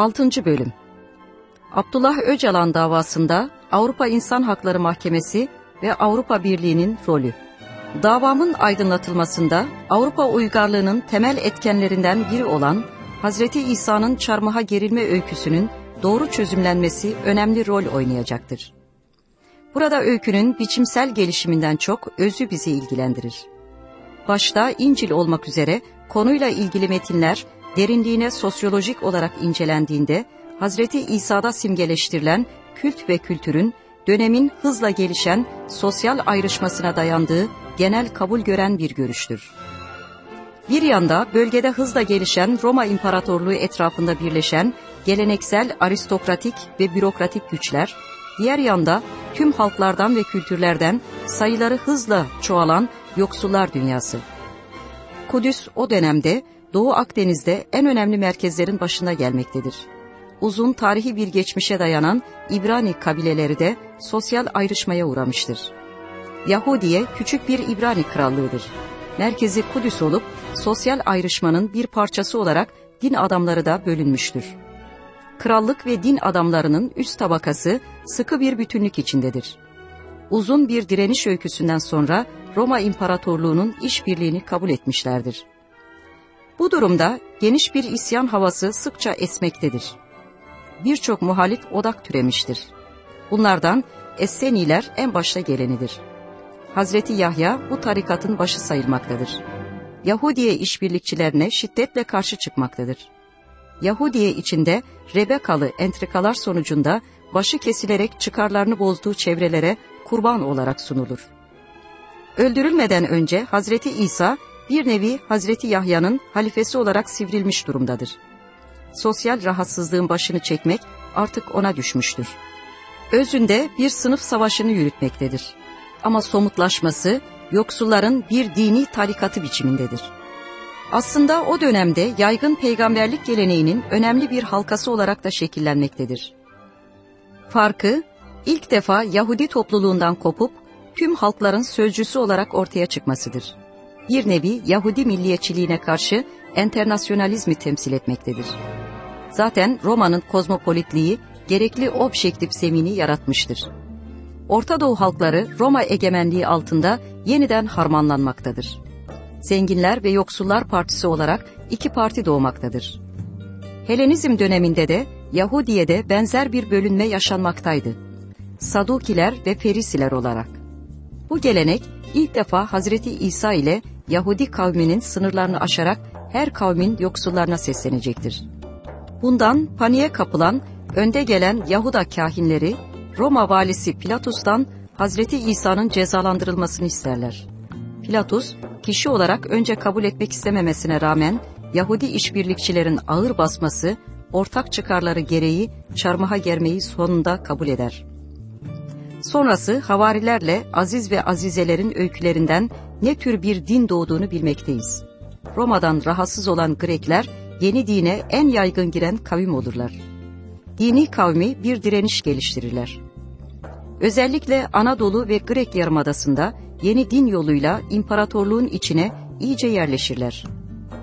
6. Bölüm Abdullah Öcalan davasında Avrupa İnsan Hakları Mahkemesi ve Avrupa Birliği'nin rolü Davamın aydınlatılmasında Avrupa uygarlığının temel etkenlerinden biri olan Hazreti İsa'nın çarmıha gerilme öyküsünün doğru çözümlenmesi önemli rol oynayacaktır. Burada öykünün biçimsel gelişiminden çok özü bizi ilgilendirir. Başta İncil olmak üzere konuyla ilgili metinler derinliğine sosyolojik olarak incelendiğinde Hazreti İsa'da simgeleştirilen kült ve kültürün dönemin hızla gelişen sosyal ayrışmasına dayandığı genel kabul gören bir görüştür. Bir yanda bölgede hızla gelişen Roma İmparatorluğu etrafında birleşen geleneksel aristokratik ve bürokratik güçler, diğer yanda tüm halklardan ve kültürlerden sayıları hızla çoğalan yoksullar dünyası. Kudüs o dönemde Doğu Akdeniz'de en önemli merkezlerin başında gelmektedir. Uzun tarihi bir geçmişe dayanan İbrani kabileleri de sosyal ayrışmaya uğramıştır. Yahudiye küçük bir İbrani krallığıdır. Merkezi Kudüs olup sosyal ayrışmanın bir parçası olarak din adamları da bölünmüştür. Krallık ve din adamlarının üst tabakası sıkı bir bütünlük içindedir. Uzun bir direniş öyküsünden sonra Roma İmparatorluğu'nun işbirliğini kabul etmişlerdir. Bu durumda geniş bir isyan havası sıkça esmektedir. Birçok muhalif odak türemiştir. Bunlardan Esseniler en başta gelenidir. Hazreti Yahya bu tarikatın başı sayılmaktadır. Yahudiye işbirlikçilerine şiddetle karşı çıkmaktadır. Yahudiye içinde Rebekalı entrikalar sonucunda başı kesilerek çıkarlarını bozduğu çevrelere kurban olarak sunulur. Öldürülmeden önce Hazreti İsa bir nevi Hazreti Yahya'nın halifesi olarak sivrilmiş durumdadır. Sosyal rahatsızlığın başını çekmek artık ona düşmüştür. Özünde bir sınıf savaşını yürütmektedir. Ama somutlaşması yoksulların bir dini tarikatı biçimindedir. Aslında o dönemde yaygın peygamberlik geleneğinin önemli bir halkası olarak da şekillenmektedir. Farkı ilk defa Yahudi topluluğundan kopup tüm halkların sözcüsü olarak ortaya çıkmasıdır. Bir nevi Yahudi milliyetçiliğine karşı enternasyonalizmi temsil etmektedir. Zaten Roma'nın kozmopolitliği gerekli objektif zemini yaratmıştır. Orta Doğu halkları Roma egemenliği altında yeniden harmanlanmaktadır. Zenginler ve Yoksullar Partisi olarak iki parti doğmaktadır. Helenizm döneminde de Yahudiye'de benzer bir bölünme yaşanmaktaydı. Sadukiler ve Ferisiler olarak. Bu gelenek ilk defa Hazreti İsa ile Yahudi kavminin sınırlarını aşarak her kavmin yoksullarına seslenecektir. Bundan paniğe kapılan, önde gelen Yahuda kahinleri, Roma valisi Pilatus'tan Hazreti İsa'nın cezalandırılmasını isterler. Pilatus, kişi olarak önce kabul etmek istememesine rağmen Yahudi işbirlikçilerin ağır basması, ortak çıkarları gereği çarmıha germeyi sonunda kabul eder. Sonrası havarilerle Aziz ve Azizelerin öykülerinden ne tür bir din doğduğunu bilmekteyiz. Roma'dan rahatsız olan Grekler yeni dine en yaygın giren kavim olurlar. Dini kavmi bir direniş geliştirirler. Özellikle Anadolu ve Grek Yarımadası'nda yeni din yoluyla imparatorluğun içine iyice yerleşirler.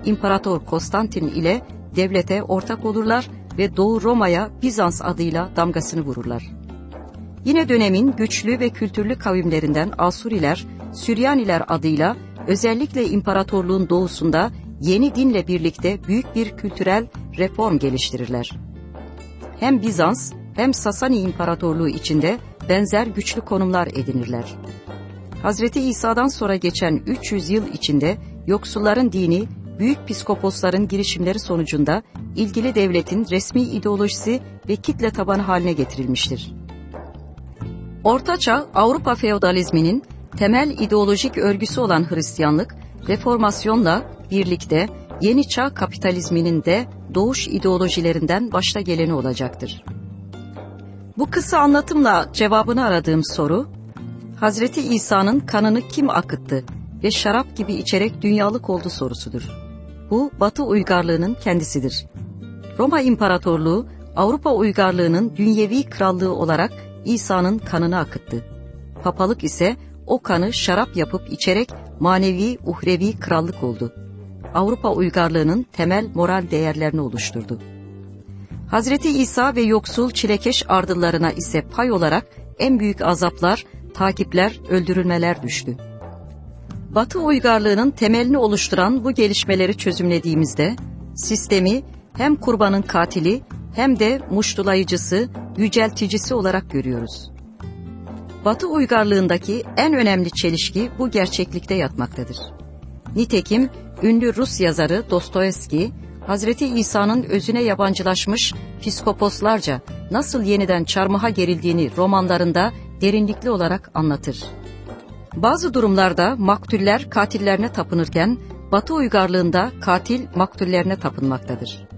İmparator Konstantin ile devlete ortak olurlar ve Doğu Roma'ya Bizans adıyla damgasını vururlar. Yine dönemin güçlü ve kültürlü kavimlerinden Asuriler, Süryaniler adıyla özellikle imparatorluğun doğusunda yeni dinle birlikte büyük bir kültürel reform geliştirirler. Hem Bizans hem Sasani İmparatorluğu içinde benzer güçlü konumlar edinirler. Hazreti İsa'dan sonra geçen 300 yıl içinde yoksulların dini, büyük piskoposların girişimleri sonucunda ilgili devletin resmi ideolojisi ve kitle tabanı haline getirilmiştir. Ortaçağ Avrupa feodalizminin temel ideolojik örgüsü olan Hristiyanlık, reformasyonla birlikte yeni çağ kapitalizminin de doğuş ideolojilerinden başta geleni olacaktır. Bu kısa anlatımla cevabını aradığım soru, Hazreti İsa'nın kanını kim akıttı ve şarap gibi içerek dünyalık oldu sorusudur. Bu Batı uygarlığının kendisidir. Roma İmparatorluğu Avrupa uygarlığının dünyevi krallığı olarak İsa'nın kanını akıttı. Papalık ise o kanı şarap yapıp içerek manevi uhrevi krallık oldu. Avrupa uygarlığının temel moral değerlerini oluşturdu. Hazreti İsa ve yoksul çilekeş ardıllarına ise pay olarak en büyük azaplar, takipler, öldürülmeler düştü. Batı uygarlığının temelini oluşturan bu gelişmeleri çözümlediğimizde, sistemi hem kurbanın katili hem de muştulayıcısı, yücelticisi olarak görüyoruz. Batı uygarlığındaki en önemli çelişki bu gerçeklikte yatmaktadır. Nitekim ünlü Rus yazarı Dostoyevski, Hazreti İsa'nın özüne yabancılaşmış psikoposlarca nasıl yeniden çarmıha gerildiğini romanlarında derinlikli olarak anlatır. Bazı durumlarda maktuller katillerine tapınırken, Batı uygarlığında katil maktullerine tapınmaktadır.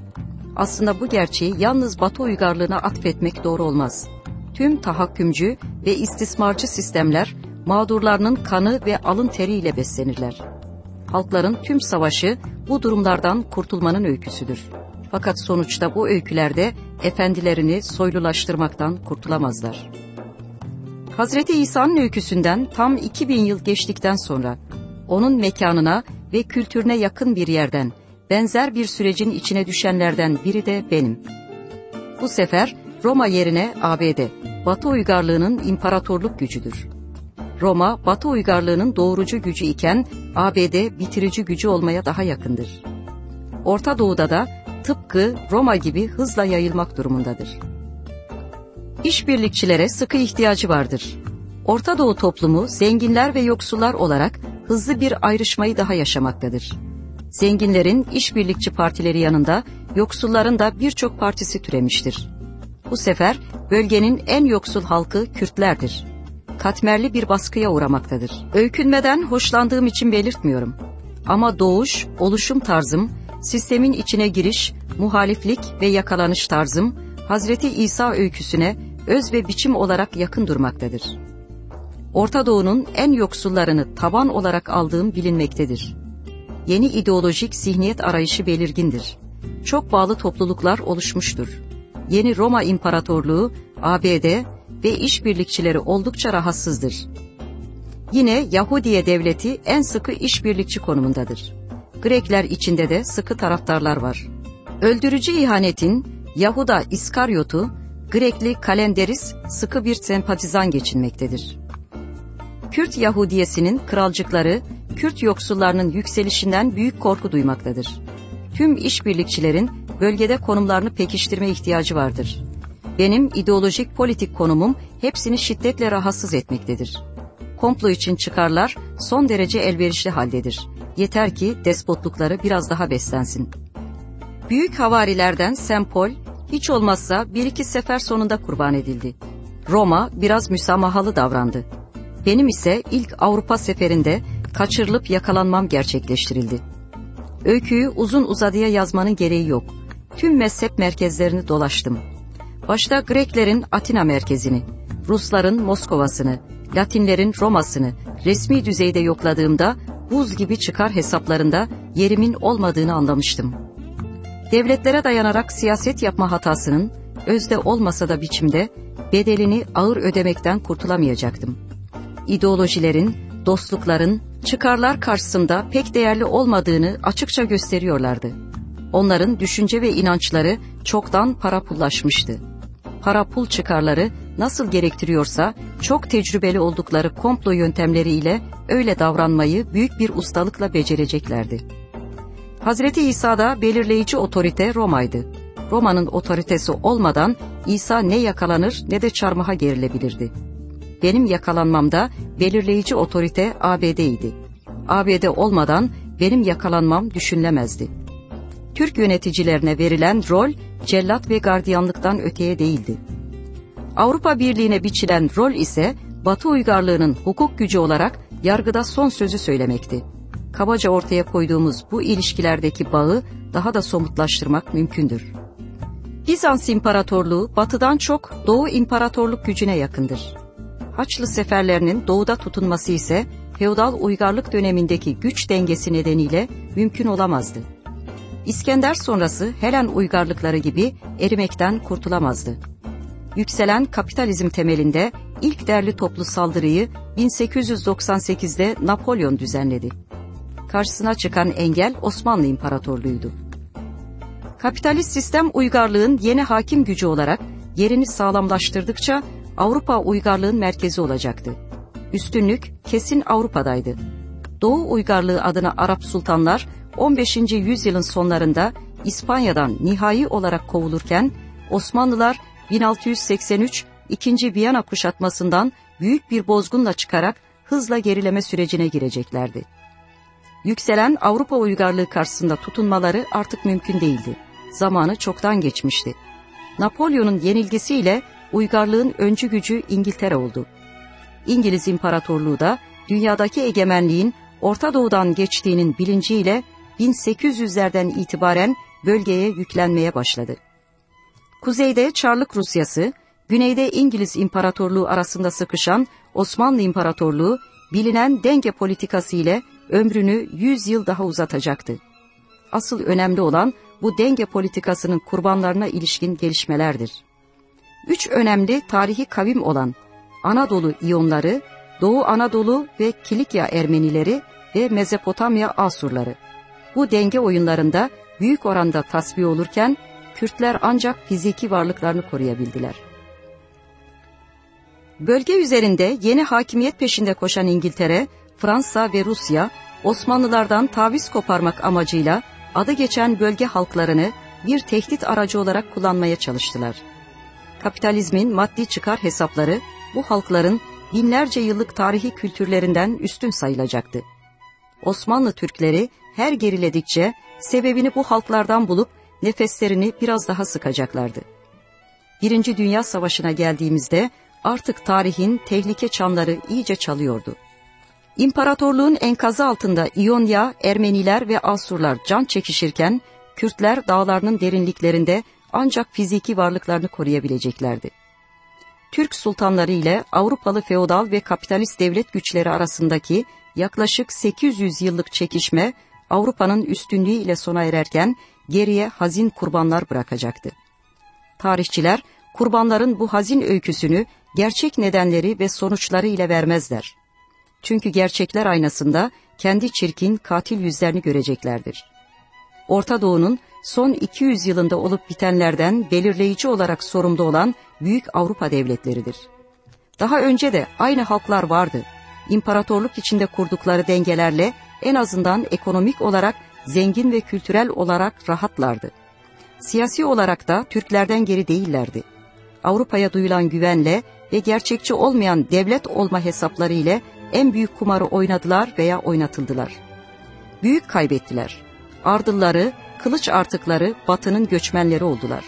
Aslında bu gerçeği yalnız Batı uygarlığına atfetmek doğru olmaz. Tüm tahakkümcü ve istismarcı sistemler mağdurlarının kanı ve alın teriyle beslenirler. Halkların tüm savaşı bu durumlardan kurtulmanın öyküsüdür. Fakat sonuçta bu öykülerde efendilerini soylulaştırmaktan kurtulamazlar. Hazreti İsa'nın öyküsünden tam 2000 yıl geçtikten sonra onun mekanına ve kültürüne yakın bir yerden benzer bir sürecin içine düşenlerden biri de benim. Bu sefer Roma yerine ABD, Batı uygarlığının imparatorluk gücüdür. Roma, Batı uygarlığının doğurucu gücü iken ABD bitirici gücü olmaya daha yakındır. Orta Doğu'da da tıpkı Roma gibi hızla yayılmak durumundadır. İşbirlikçilere sıkı ihtiyacı vardır. Orta Doğu toplumu zenginler ve yoksullar olarak hızlı bir ayrışmayı daha yaşamaktadır. Zenginlerin işbirlikçi partileri yanında yoksulların da birçok partisi türemiştir. Bu sefer bölgenin en yoksul halkı Kürtlerdir. Katmerli bir baskıya uğramaktadır. Öykünmeden hoşlandığım için belirtmiyorum. Ama doğuş, oluşum tarzım, sistemin içine giriş, muhaliflik ve yakalanış tarzım, Hazreti İsa öyküsüne öz ve biçim olarak yakın durmaktadır. Orta Doğu'nun en yoksullarını taban olarak aldığım bilinmektedir. Yeni ideolojik zihniyet arayışı belirgindir. Çok bağlı topluluklar oluşmuştur. Yeni Roma İmparatorluğu, ABD ve işbirlikçileri oldukça rahatsızdır. Yine Yahudiye devleti en sıkı işbirlikçi konumundadır. Grekler içinde de sıkı taraftarlar var. Öldürücü ihanetin Yahuda İskaryot'u, Grekli Kalenderis sıkı bir sempatizan geçinmektedir. Kürt Yahudiyesinin kralcıkları, Kürt yoksullarının yükselişinden büyük korku duymaktadır. Tüm işbirlikçilerin bölgede konumlarını pekiştirme ihtiyacı vardır. Benim ideolojik politik konumum hepsini şiddetle rahatsız etmektedir. Komplo için çıkarlar son derece elverişli haldedir. Yeter ki despotlukları biraz daha beslensin. Büyük havarilerden Sempol hiç olmazsa bir iki sefer sonunda kurban edildi. Roma biraz müsamahalı davrandı. Benim ise ilk Avrupa seferinde kaçırılıp yakalanmam gerçekleştirildi. Öyküyü uzun uzadıya yazmanın gereği yok. Tüm mezhep merkezlerini dolaştım. Başta Greklerin Atina merkezini, Rusların Moskova'sını, Latinlerin Roma'sını resmi düzeyde yokladığımda buz gibi çıkar hesaplarında yerimin olmadığını anlamıştım. Devletlere dayanarak siyaset yapma hatasının özde olmasa da biçimde bedelini ağır ödemekten kurtulamayacaktım. İdeolojilerin, dostlukların, çıkarlar karşısında pek değerli olmadığını açıkça gösteriyorlardı. Onların düşünce ve inançları çoktan para pullaşmıştı. Para pul çıkarları nasıl gerektiriyorsa çok tecrübeli oldukları komplo yöntemleriyle öyle davranmayı büyük bir ustalıkla becereceklerdi. Hazreti İsa'da belirleyici otorite Roma'ydı. Roma'nın otoritesi olmadan İsa ne yakalanır ne de çarmıha gerilebilirdi. Benim yakalanmamda belirleyici otorite ABD'ydi. ABD olmadan benim yakalanmam düşünülemezdi. Türk yöneticilerine verilen rol cellat ve gardiyanlıktan öteye değildi. Avrupa Birliği'ne biçilen rol ise Batı uygarlığının hukuk gücü olarak yargıda son sözü söylemekti. Kabaca ortaya koyduğumuz bu ilişkilerdeki bağı daha da somutlaştırmak mümkündür. Bizans İmparatorluğu batıdan çok Doğu İmparatorluk gücüne yakındır. Haçlı seferlerinin doğuda tutunması ise feodal uygarlık dönemindeki güç dengesi nedeniyle mümkün olamazdı. İskender sonrası Helen uygarlıkları gibi erimekten kurtulamazdı. Yükselen kapitalizm temelinde ilk derli toplu saldırıyı 1898'de Napolyon düzenledi. Karşısına çıkan engel Osmanlı İmparatorluğu'ydu. Kapitalist sistem uygarlığın yeni hakim gücü olarak yerini sağlamlaştırdıkça Avrupa uygarlığın merkezi olacaktı. Üstünlük kesin Avrupa'daydı. Doğu uygarlığı adına Arap sultanlar 15. yüzyılın sonlarında İspanya'dan nihai olarak kovulurken Osmanlılar 1683 2. Viyana kuşatmasından büyük bir bozgunla çıkarak hızla gerileme sürecine gireceklerdi. Yükselen Avrupa uygarlığı karşısında tutunmaları artık mümkün değildi. Zamanı çoktan geçmişti. Napolyon'un yenilgisiyle uygarlığın öncü gücü İngiltere oldu. İngiliz İmparatorluğu da dünyadaki egemenliğin Orta Doğu'dan geçtiğinin bilinciyle 1800'lerden itibaren bölgeye yüklenmeye başladı. Kuzeyde Çarlık Rusyası, güneyde İngiliz İmparatorluğu arasında sıkışan Osmanlı İmparatorluğu bilinen denge politikası ile ömrünü 100 yıl daha uzatacaktı. Asıl önemli olan bu denge politikasının kurbanlarına ilişkin gelişmelerdir. Üç önemli tarihi kavim olan Anadolu İyonları, Doğu Anadolu ve Kilikya Ermenileri ve Mezopotamya Asurları. Bu denge oyunlarında büyük oranda tasfiye olurken Kürtler ancak fiziki varlıklarını koruyabildiler. Bölge üzerinde yeni hakimiyet peşinde koşan İngiltere, Fransa ve Rusya Osmanlılardan taviz koparmak amacıyla adı geçen bölge halklarını bir tehdit aracı olarak kullanmaya çalıştılar. Kapitalizmin maddi çıkar hesapları bu halkların binlerce yıllık tarihi kültürlerinden üstün sayılacaktı. Osmanlı Türkleri her geriledikçe sebebini bu halklardan bulup nefeslerini biraz daha sıkacaklardı. Birinci Dünya Savaşı'na geldiğimizde artık tarihin tehlike çanları iyice çalıyordu. İmparatorluğun enkazı altında İonya, Ermeniler ve Asurlar can çekişirken, Kürtler dağlarının derinliklerinde ancak fiziki varlıklarını koruyabileceklerdi. Türk sultanları ile Avrupalı feodal ve kapitalist devlet güçleri arasındaki yaklaşık 800 yıllık çekişme Avrupa'nın üstünlüğü ile sona ererken geriye hazin kurbanlar bırakacaktı. Tarihçiler kurbanların bu hazin öyküsünü gerçek nedenleri ve sonuçları ile vermezler. Çünkü gerçekler aynasında kendi çirkin katil yüzlerini göreceklerdir. Orta Doğu'nun son 200 yılında olup bitenlerden belirleyici olarak sorumlu olan büyük Avrupa devletleridir. Daha önce de aynı halklar vardı. İmparatorluk içinde kurdukları dengelerle en azından ekonomik olarak zengin ve kültürel olarak rahatlardı. Siyasi olarak da Türklerden geri değillerdi. Avrupa'ya duyulan güvenle ve gerçekçi olmayan devlet olma hesapları ile en büyük kumarı oynadılar veya oynatıldılar. Büyük kaybettiler. Ardılları, kılıç artıkları batının göçmenleri oldular.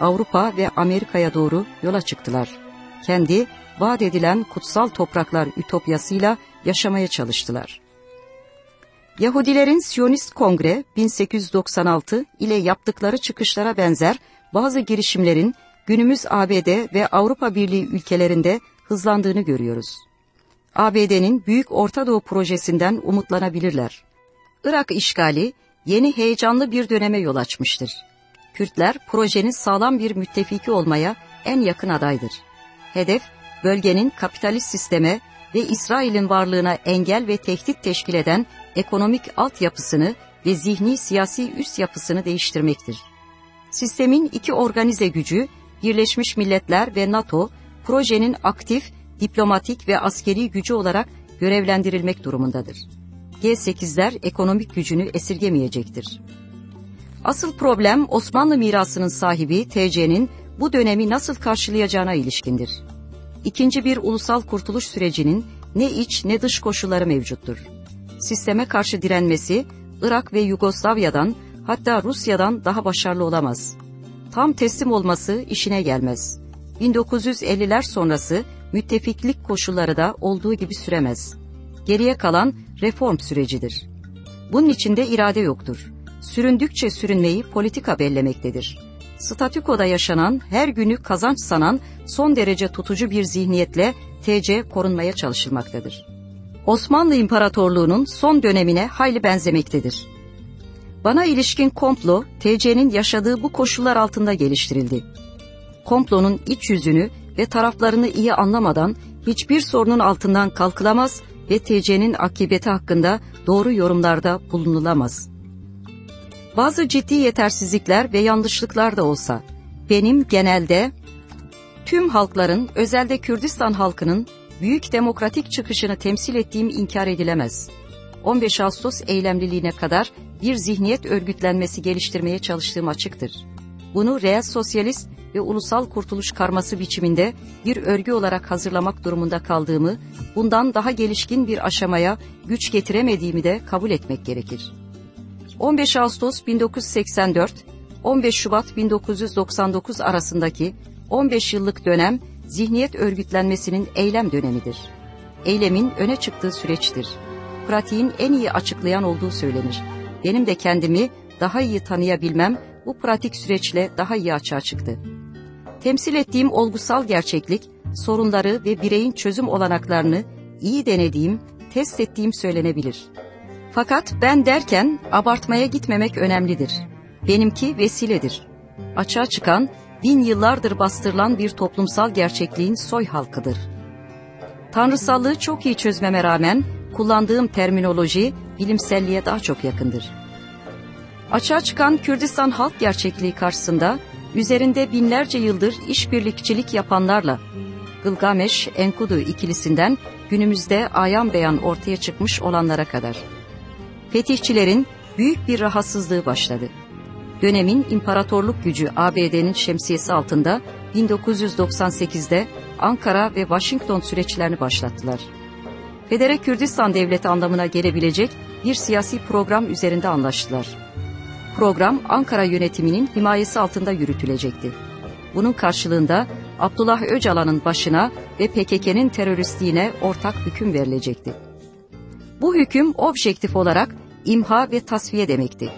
Avrupa ve Amerika'ya doğru yola çıktılar. Kendi vaat edilen kutsal topraklar ütopyasıyla yaşamaya çalıştılar. Yahudilerin Siyonist Kongre 1896 ile yaptıkları çıkışlara benzer bazı girişimlerin günümüz ABD ve Avrupa Birliği ülkelerinde hızlandığını görüyoruz. ABD'nin Büyük Orta Doğu projesinden umutlanabilirler. Irak işgali yeni heyecanlı bir döneme yol açmıştır. Kürtler projenin sağlam bir müttefiki olmaya en yakın adaydır. Hedef bölgenin kapitalist sisteme ve İsrail'in varlığına engel ve tehdit teşkil eden ekonomik altyapısını ve zihni siyasi üst yapısını değiştirmektir. Sistemin iki organize gücü Birleşmiş Milletler ve NATO projenin aktif, diplomatik ve askeri gücü olarak görevlendirilmek durumundadır. G8'ler ekonomik gücünü esirgemeyecektir. Asıl problem Osmanlı mirasının sahibi TC'nin bu dönemi nasıl karşılayacağına ilişkindir. İkinci bir ulusal kurtuluş sürecinin ne iç ne dış koşulları mevcuttur. Sisteme karşı direnmesi Irak ve Yugoslavya'dan hatta Rusya'dan daha başarılı olamaz. Tam teslim olması işine gelmez. 1950'ler sonrası müttefiklik koşulları da olduğu gibi süremez. Geriye kalan reform sürecidir. Bunun içinde irade yoktur. Süründükçe sürünmeyi politika bellemektedir. Statükoda yaşanan, her günü kazanç sanan son derece tutucu bir zihniyetle TC korunmaya çalışılmaktadır. Osmanlı İmparatorluğu'nun son dönemine hayli benzemektedir. Bana ilişkin komplo, TC'nin yaşadığı bu koşullar altında geliştirildi. Komplonun iç yüzünü ve taraflarını iyi anlamadan hiçbir sorunun altından kalkılamaz ve TC'nin akıbeti hakkında doğru yorumlarda bulunulamaz. Bazı ciddi yetersizlikler ve yanlışlıklar da olsa, benim genelde tüm halkların, özelde Kürdistan halkının büyük demokratik çıkışını temsil ettiğim inkar edilemez. 15 Ağustos eylemliliğine kadar bir zihniyet örgütlenmesi geliştirmeye çalıştığım açıktır. Bunu reel sosyalist ve ulusal kurtuluş karması biçiminde bir örgü olarak hazırlamak durumunda kaldığımı, bundan daha gelişkin bir aşamaya güç getiremediğimi de kabul etmek gerekir. 15 Ağustos 1984, 15 Şubat 1999 arasındaki 15 yıllık dönem zihniyet örgütlenmesinin eylem dönemidir. Eylemin öne çıktığı süreçtir. Pratiğin en iyi açıklayan olduğu söylenir. Benim de kendimi daha iyi tanıyabilmem bu pratik süreçle daha iyi açığa çıktı. Temsil ettiğim olgusal gerçeklik, sorunları ve bireyin çözüm olanaklarını iyi denediğim, test ettiğim söylenebilir. Fakat ben derken abartmaya gitmemek önemlidir. Benimki vesiledir. Açığa çıkan, bin yıllardır bastırılan bir toplumsal gerçekliğin soy halkıdır. Tanrısallığı çok iyi çözmeme rağmen kullandığım terminoloji bilimselliğe daha çok yakındır. Açığa çıkan Kürdistan halk gerçekliği karşısında üzerinde binlerce yıldır işbirlikçilik yapanlarla Gılgameş Enkudu ikilisinden günümüzde ayan beyan ortaya çıkmış olanlara kadar. Fetihçilerin büyük bir rahatsızlığı başladı. Dönemin imparatorluk gücü ABD'nin şemsiyesi altında 1998'de Ankara ve Washington süreçlerini başlattılar. Federe Kürdistan Devleti anlamına gelebilecek bir siyasi program üzerinde anlaştılar. Program Ankara yönetiminin himayesi altında yürütülecekti. Bunun karşılığında Abdullah Öcalan'ın başına ve PKK'nın teröristliğine ortak hüküm verilecekti. Bu hüküm objektif olarak imha ve tasfiye demekti.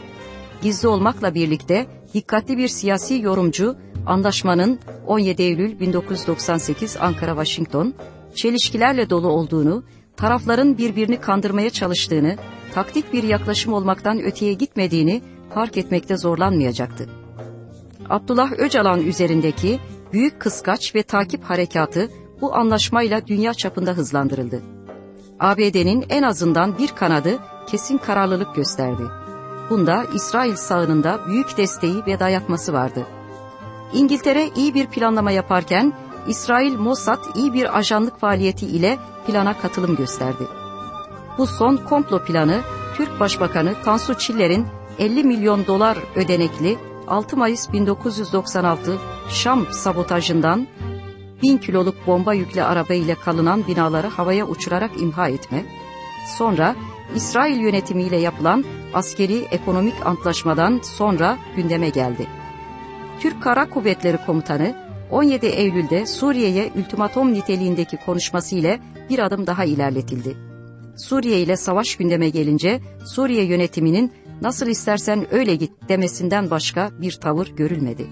Gizli olmakla birlikte dikkatli bir siyasi yorumcu anlaşmanın 17 Eylül 1998 Ankara-Washington çelişkilerle dolu olduğunu, tarafların birbirini kandırmaya çalıştığını, taktik bir yaklaşım olmaktan öteye gitmediğini fark etmekte zorlanmayacaktı. Abdullah Öcalan üzerindeki büyük kıskaç ve takip harekatı bu anlaşmayla dünya çapında hızlandırıldı. ABD'nin en azından bir kanadı kesin kararlılık gösterdi. Bunda İsrail sağınında büyük desteği ve dayatması vardı. İngiltere iyi bir planlama yaparken İsrail Mossad iyi bir ajanlık faaliyeti ile plana katılım gösterdi. Bu son komplo planı Türk Başbakanı Tansu Çiller'in 50 milyon dolar ödenekli 6 Mayıs 1996 Şam sabotajından 1000 kiloluk bomba yüklü araba ile kalınan binaları havaya uçurarak imha etme, sonra İsrail yönetimiyle yapılan askeri ekonomik antlaşmadan sonra gündeme geldi. Türk Kara Kuvvetleri Komutanı 17 Eylül'de Suriye'ye ultimatom niteliğindeki konuşması ile bir adım daha ilerletildi. Suriye ile savaş gündeme gelince Suriye yönetiminin nasıl istersen öyle git demesinden başka bir tavır görülmedi.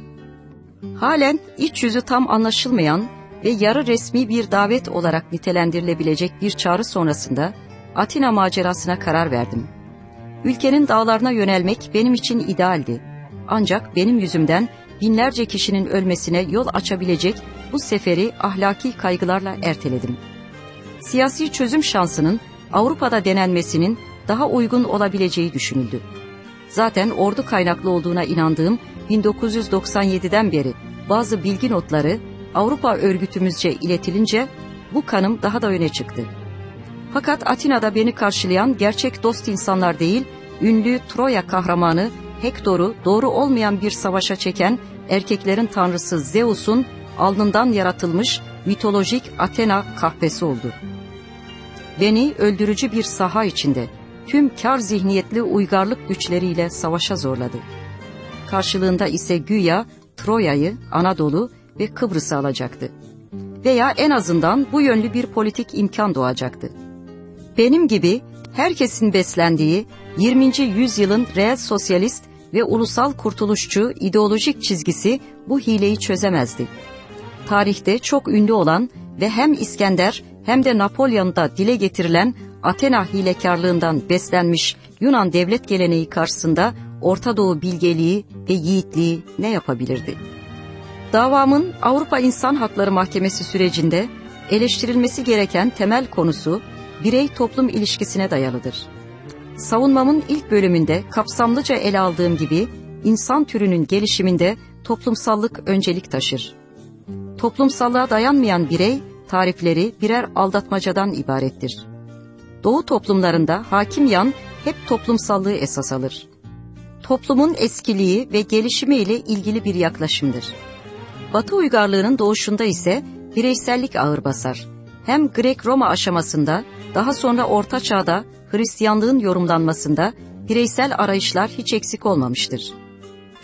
Halen iç yüzü tam anlaşılmayan ve yarı resmi bir davet olarak nitelendirilebilecek bir çağrı sonrasında Atina macerasına karar verdim. Ülkenin dağlarına yönelmek benim için idealdi. Ancak benim yüzümden binlerce kişinin ölmesine yol açabilecek bu seferi ahlaki kaygılarla erteledim. Siyasi çözüm şansının Avrupa'da denenmesinin daha uygun olabileceği düşünüldü. Zaten ordu kaynaklı olduğuna inandığım 1997'den beri bazı bilgi notları Avrupa örgütümüzce iletilince bu kanım daha da öne çıktı. Fakat Atina'da beni karşılayan gerçek dost insanlar değil, ünlü Troya kahramanı Hektor'u doğru olmayan bir savaşa çeken erkeklerin tanrısı Zeus'un alnından yaratılmış mitolojik Athena kahpesi oldu. Beni öldürücü bir saha içinde tüm kar zihniyetli uygarlık güçleriyle savaşa zorladı. Karşılığında ise güya Troya'yı, Anadolu ve Kıbrıs'ı alacaktı. Veya en azından bu yönlü bir politik imkan doğacaktı. Benim gibi herkesin beslendiği 20. yüzyılın reel sosyalist ve ulusal kurtuluşçu ideolojik çizgisi bu hileyi çözemezdi. Tarihte çok ünlü olan ve hem İskender hem de Napolyon'da dile getirilen Athena hilekarlığından beslenmiş Yunan devlet geleneği karşısında Orta Doğu bilgeliği ve yiğitliği ne yapabilirdi? Davamın Avrupa İnsan Hakları Mahkemesi sürecinde eleştirilmesi gereken temel konusu birey toplum ilişkisine dayalıdır. savunmamın ilk bölümünde kapsamlıca ele aldığım gibi insan türünün gelişiminde toplumsallık öncelik taşır. Toplumsallığa dayanmayan birey tarifleri birer aldatmacadan ibarettir. Doğu toplumlarında hakim yan hep toplumsallığı esas alır. Toplumun eskiliği ve gelişimi ile ilgili bir yaklaşımdır. Batı uygarlığının doğuşunda ise bireysellik ağır basar. Hem Grek-Roma aşamasında, daha sonra Orta Çağ'da Hristiyanlığın yorumlanmasında bireysel arayışlar hiç eksik olmamıştır.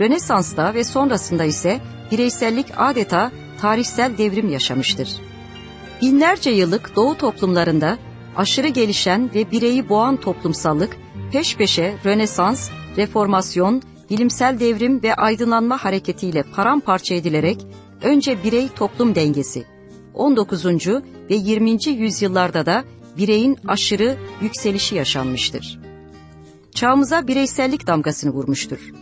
Rönesans'ta ve sonrasında ise bireysellik adeta tarihsel devrim yaşamıştır. Binlerce yıllık doğu toplumlarında aşırı gelişen ve bireyi boğan toplumsallık peş peşe Rönesans, Reformasyon, bilimsel devrim ve aydınlanma hareketiyle paramparça edilerek önce birey toplum dengesi, 19. ve 20. yüzyıllarda da bireyin aşırı yükselişi yaşanmıştır. Çağımıza bireysellik damgasını vurmuştur.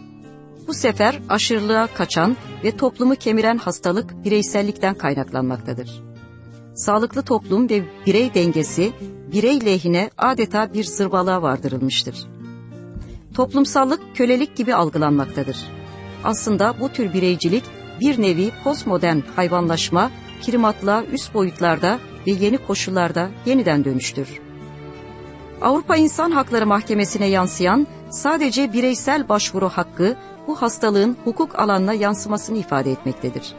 Bu sefer aşırılığa kaçan ve toplumu kemiren hastalık bireysellikten kaynaklanmaktadır. Sağlıklı toplum ve birey dengesi birey lehine adeta bir zırvalığa vardırılmıştır. Toplumsallık kölelik gibi algılanmaktadır. Aslında bu tür bireycilik bir nevi postmodern hayvanlaşma, primatlığa üst boyutlarda ve yeni koşullarda yeniden dönüştür. Avrupa İnsan Hakları Mahkemesi'ne yansıyan sadece bireysel başvuru hakkı bu hastalığın hukuk alanına yansımasını ifade etmektedir.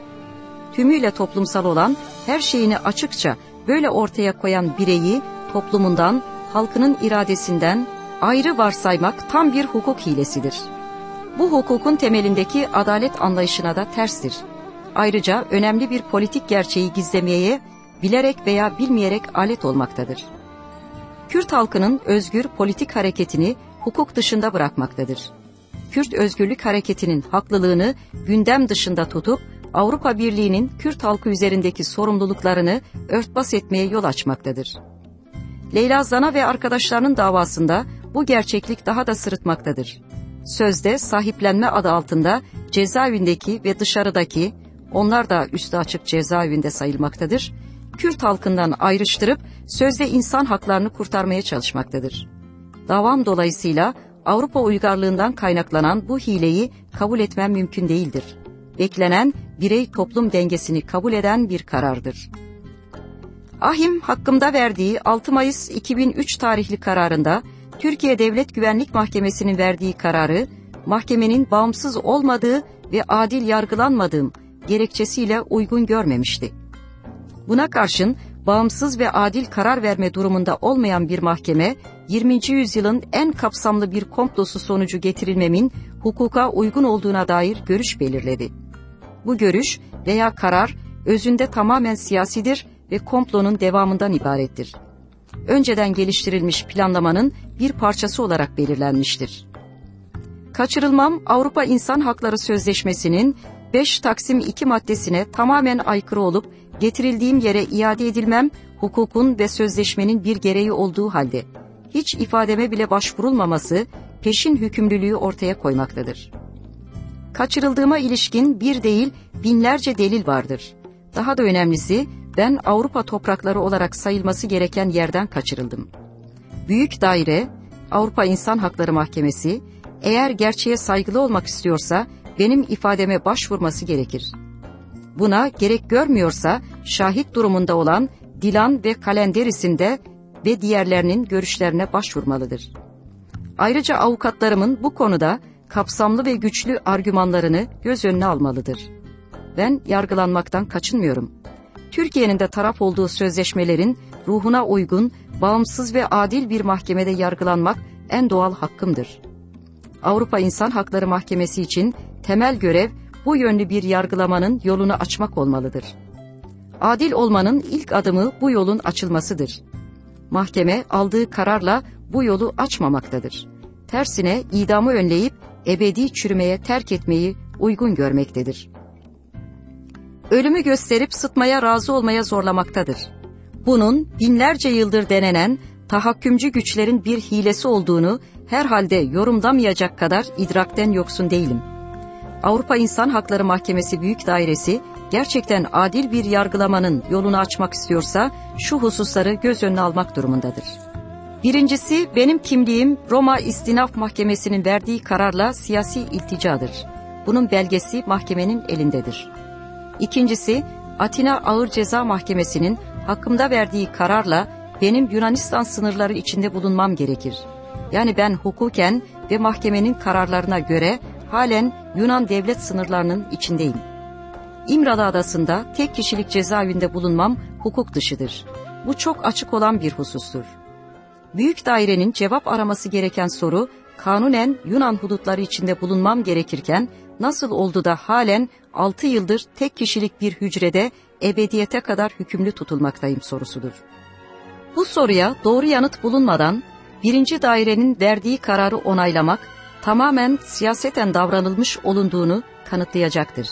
Tümüyle toplumsal olan her şeyini açıkça böyle ortaya koyan bireyi toplumundan, halkının iradesinden ayrı varsaymak tam bir hukuk hilesidir. Bu hukukun temelindeki adalet anlayışına da terstir. Ayrıca önemli bir politik gerçeği gizlemeye, bilerek veya bilmeyerek alet olmaktadır. Kürt halkının özgür politik hareketini hukuk dışında bırakmaktadır. Kürt özgürlük hareketinin haklılığını gündem dışında tutup Avrupa Birliği'nin Kürt halkı üzerindeki sorumluluklarını örtbas etmeye yol açmaktadır. Leyla Zana ve arkadaşlarının davasında bu gerçeklik daha da sırıtmaktadır. Sözde sahiplenme adı altında cezaevindeki ve dışarıdaki, onlar da üstü açık cezaevinde sayılmaktadır, Kürt halkından ayrıştırıp sözde insan haklarını kurtarmaya çalışmaktadır. Davam dolayısıyla Avrupa uygarlığından kaynaklanan bu hileyi kabul etmem mümkün değildir. Beklenen birey toplum dengesini kabul eden bir karardır. Ahim hakkımda verdiği 6 Mayıs 2003 tarihli kararında Türkiye Devlet Güvenlik Mahkemesi'nin verdiği kararı mahkemenin bağımsız olmadığı ve adil yargılanmadığım gerekçesiyle uygun görmemişti. Buna karşın bağımsız ve adil karar verme durumunda olmayan bir mahkeme 20. yüzyılın en kapsamlı bir komplosu sonucu getirilmemin hukuka uygun olduğuna dair görüş belirledi. Bu görüş veya karar özünde tamamen siyasidir ve komplonun devamından ibarettir. Önceden geliştirilmiş planlamanın bir parçası olarak belirlenmiştir. Kaçırılmam Avrupa İnsan Hakları Sözleşmesi'nin 5 Taksim 2 maddesine tamamen aykırı olup getirildiğim yere iade edilmem hukukun ve sözleşmenin bir gereği olduğu halde hiç ifademe bile başvurulmaması peşin hükümlülüğü ortaya koymaktadır. Kaçırıldığıma ilişkin bir değil binlerce delil vardır. Daha da önemlisi ben Avrupa toprakları olarak sayılması gereken yerden kaçırıldım. Büyük daire, Avrupa İnsan Hakları Mahkemesi, eğer gerçeğe saygılı olmak istiyorsa benim ifademe başvurması gerekir. Buna gerek görmüyorsa şahit durumunda olan Dilan ve Kalenderis'inde ve diğerlerinin görüşlerine başvurmalıdır. Ayrıca avukatlarımın bu konuda kapsamlı ve güçlü argümanlarını göz önüne almalıdır. Ben yargılanmaktan kaçınmıyorum. Türkiye'nin de taraf olduğu sözleşmelerin ruhuna uygun, bağımsız ve adil bir mahkemede yargılanmak en doğal hakkımdır. Avrupa İnsan Hakları Mahkemesi için temel görev bu yönlü bir yargılamanın yolunu açmak olmalıdır. Adil olmanın ilk adımı bu yolun açılmasıdır. Mahkeme aldığı kararla bu yolu açmamaktadır. Tersine idamı önleyip ebedi çürümeye terk etmeyi uygun görmektedir. Ölümü gösterip sıtmaya razı olmaya zorlamaktadır. Bunun binlerce yıldır denenen tahakkümcü güçlerin bir hilesi olduğunu herhalde yorumlamayacak kadar idrakten yoksun değilim. Avrupa İnsan Hakları Mahkemesi Büyük Dairesi gerçekten adil bir yargılamanın yolunu açmak istiyorsa şu hususları göz önüne almak durumundadır. Birincisi benim kimliğim Roma İstinaf Mahkemesi'nin verdiği kararla siyasi ilticadır. Bunun belgesi mahkemenin elindedir. İkincisi Atina Ağır Ceza Mahkemesi'nin hakkımda verdiği kararla benim Yunanistan sınırları içinde bulunmam gerekir. Yani ben hukuken ve mahkemenin kararlarına göre halen Yunan devlet sınırlarının içindeyim. İmralı Adası'nda tek kişilik cezaevinde bulunmam hukuk dışıdır. Bu çok açık olan bir husustur. Büyük dairenin cevap araması gereken soru, kanunen Yunan hudutları içinde bulunmam gerekirken nasıl oldu da halen 6 yıldır tek kişilik bir hücrede ebediyete kadar hükümlü tutulmaktayım sorusudur. Bu soruya doğru yanıt bulunmadan birinci dairenin verdiği kararı onaylamak tamamen siyaseten davranılmış olunduğunu kanıtlayacaktır.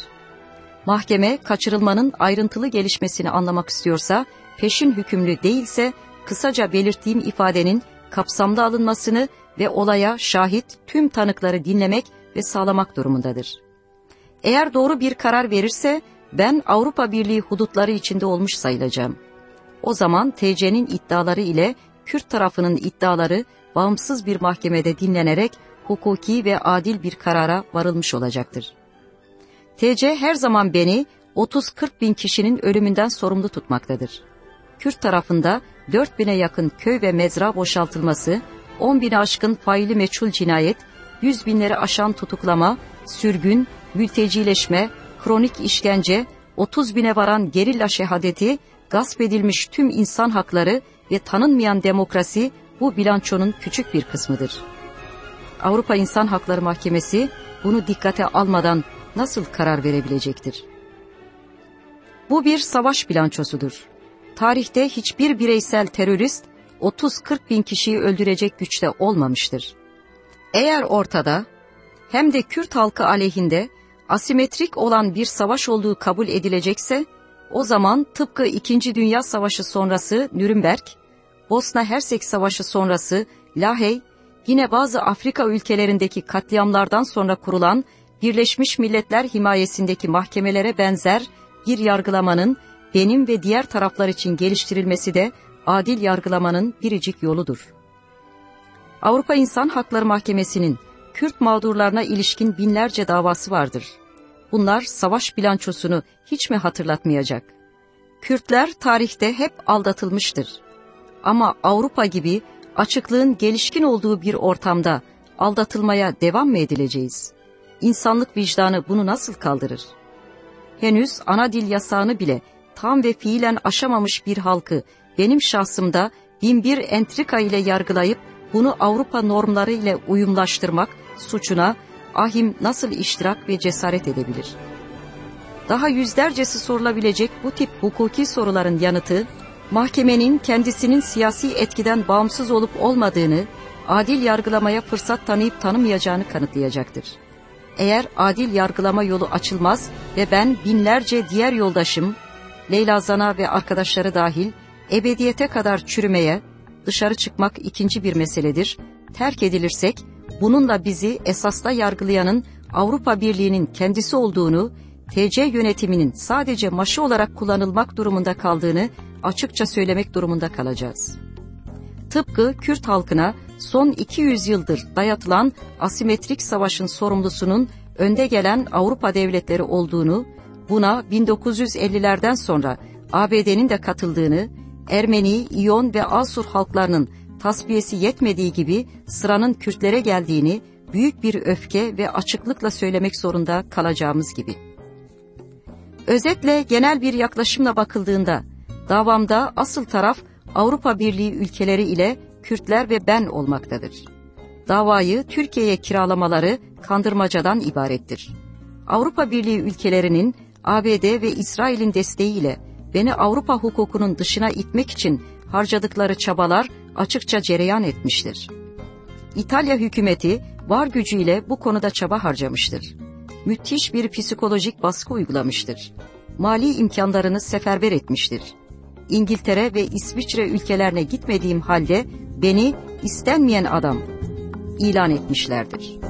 Mahkeme kaçırılmanın ayrıntılı gelişmesini anlamak istiyorsa peşin hükümlü değilse kısaca belirttiğim ifadenin kapsamda alınmasını ve olaya şahit tüm tanıkları dinlemek ve sağlamak durumundadır. Eğer doğru bir karar verirse ben Avrupa Birliği hudutları içinde olmuş sayılacağım. O zaman TC'nin iddiaları ile Kürt tarafının iddiaları bağımsız bir mahkemede dinlenerek hukuki ve adil bir karara varılmış olacaktır. TC her zaman beni 30-40 bin kişinin ölümünden sorumlu tutmaktadır. Kürt tarafında 4 bine yakın köy ve mezra boşaltılması, 10 bine aşkın faili meçhul cinayet, 100 binleri aşan tutuklama, sürgün, mültecileşme, kronik işkence, 30 bine varan gerilla şehadeti, gasp edilmiş tüm insan hakları ve tanınmayan demokrasi bu bilançonun küçük bir kısmıdır. Avrupa İnsan Hakları Mahkemesi bunu dikkate almadan nasıl karar verebilecektir? Bu bir savaş bilançosudur. Tarihte hiçbir bireysel terörist 30-40 bin kişiyi öldürecek güçte olmamıştır. Eğer ortada hem de Kürt halkı aleyhinde asimetrik olan bir savaş olduğu kabul edilecekse, o zaman tıpkı İkinci Dünya Savaşı sonrası Nürnberg, Bosna Hersek Savaşı sonrası Lahey, yine bazı Afrika ülkelerindeki katliamlardan sonra kurulan Birleşmiş Milletler himayesindeki mahkemelere benzer bir yargılamanın benim ve diğer taraflar için geliştirilmesi de adil yargılamanın biricik yoludur. Avrupa İnsan Hakları Mahkemesi'nin Kürt mağdurlarına ilişkin binlerce davası vardır. Bunlar savaş bilançosunu hiç mi hatırlatmayacak? Kürtler tarihte hep aldatılmıştır. Ama Avrupa gibi açıklığın gelişkin olduğu bir ortamda aldatılmaya devam mı edileceğiz? İnsanlık vicdanı bunu nasıl kaldırır? Henüz ana dil yasağını bile tam ve fiilen aşamamış bir halkı benim şahsımda binbir entrika ile yargılayıp bunu Avrupa normları ile uyumlaştırmak suçuna ahim nasıl iştirak ve cesaret edebilir? Daha yüzlercesi sorulabilecek bu tip hukuki soruların yanıtı, mahkemenin kendisinin siyasi etkiden bağımsız olup olmadığını, adil yargılamaya fırsat tanıyıp tanımayacağını kanıtlayacaktır. Eğer adil yargılama yolu açılmaz ve ben binlerce diğer yoldaşım, Leyla Zana ve arkadaşları dahil ebediyete kadar çürümeye, dışarı çıkmak ikinci bir meseledir. Terk edilirsek, bununla bizi esasla yargılayanın Avrupa Birliği'nin kendisi olduğunu, TC yönetiminin sadece maşı olarak kullanılmak durumunda kaldığını açıkça söylemek durumunda kalacağız. Tıpkı Kürt halkına son 200 yıldır dayatılan asimetrik savaşın sorumlusunun önde gelen Avrupa devletleri olduğunu, buna 1950'lerden sonra ABD'nin de katıldığını, Ermeni, İyon ve Asur halklarının tasfiyesi yetmediği gibi sıranın Kürtlere geldiğini büyük bir öfke ve açıklıkla söylemek zorunda kalacağımız gibi. Özetle genel bir yaklaşımla bakıldığında davamda asıl taraf Avrupa Birliği ülkeleri ile Kürtler ve ben olmaktadır. Davayı Türkiye'ye kiralamaları kandırmacadan ibarettir. Avrupa Birliği ülkelerinin ABD ve İsrail'in desteğiyle beni Avrupa hukukunun dışına itmek için harcadıkları çabalar açıkça cereyan etmiştir. İtalya hükümeti var gücüyle bu konuda çaba harcamıştır. Müthiş bir psikolojik baskı uygulamıştır. Mali imkanlarını seferber etmiştir. İngiltere ve İsviçre ülkelerine gitmediğim halde beni istenmeyen adam ilan etmişlerdir.''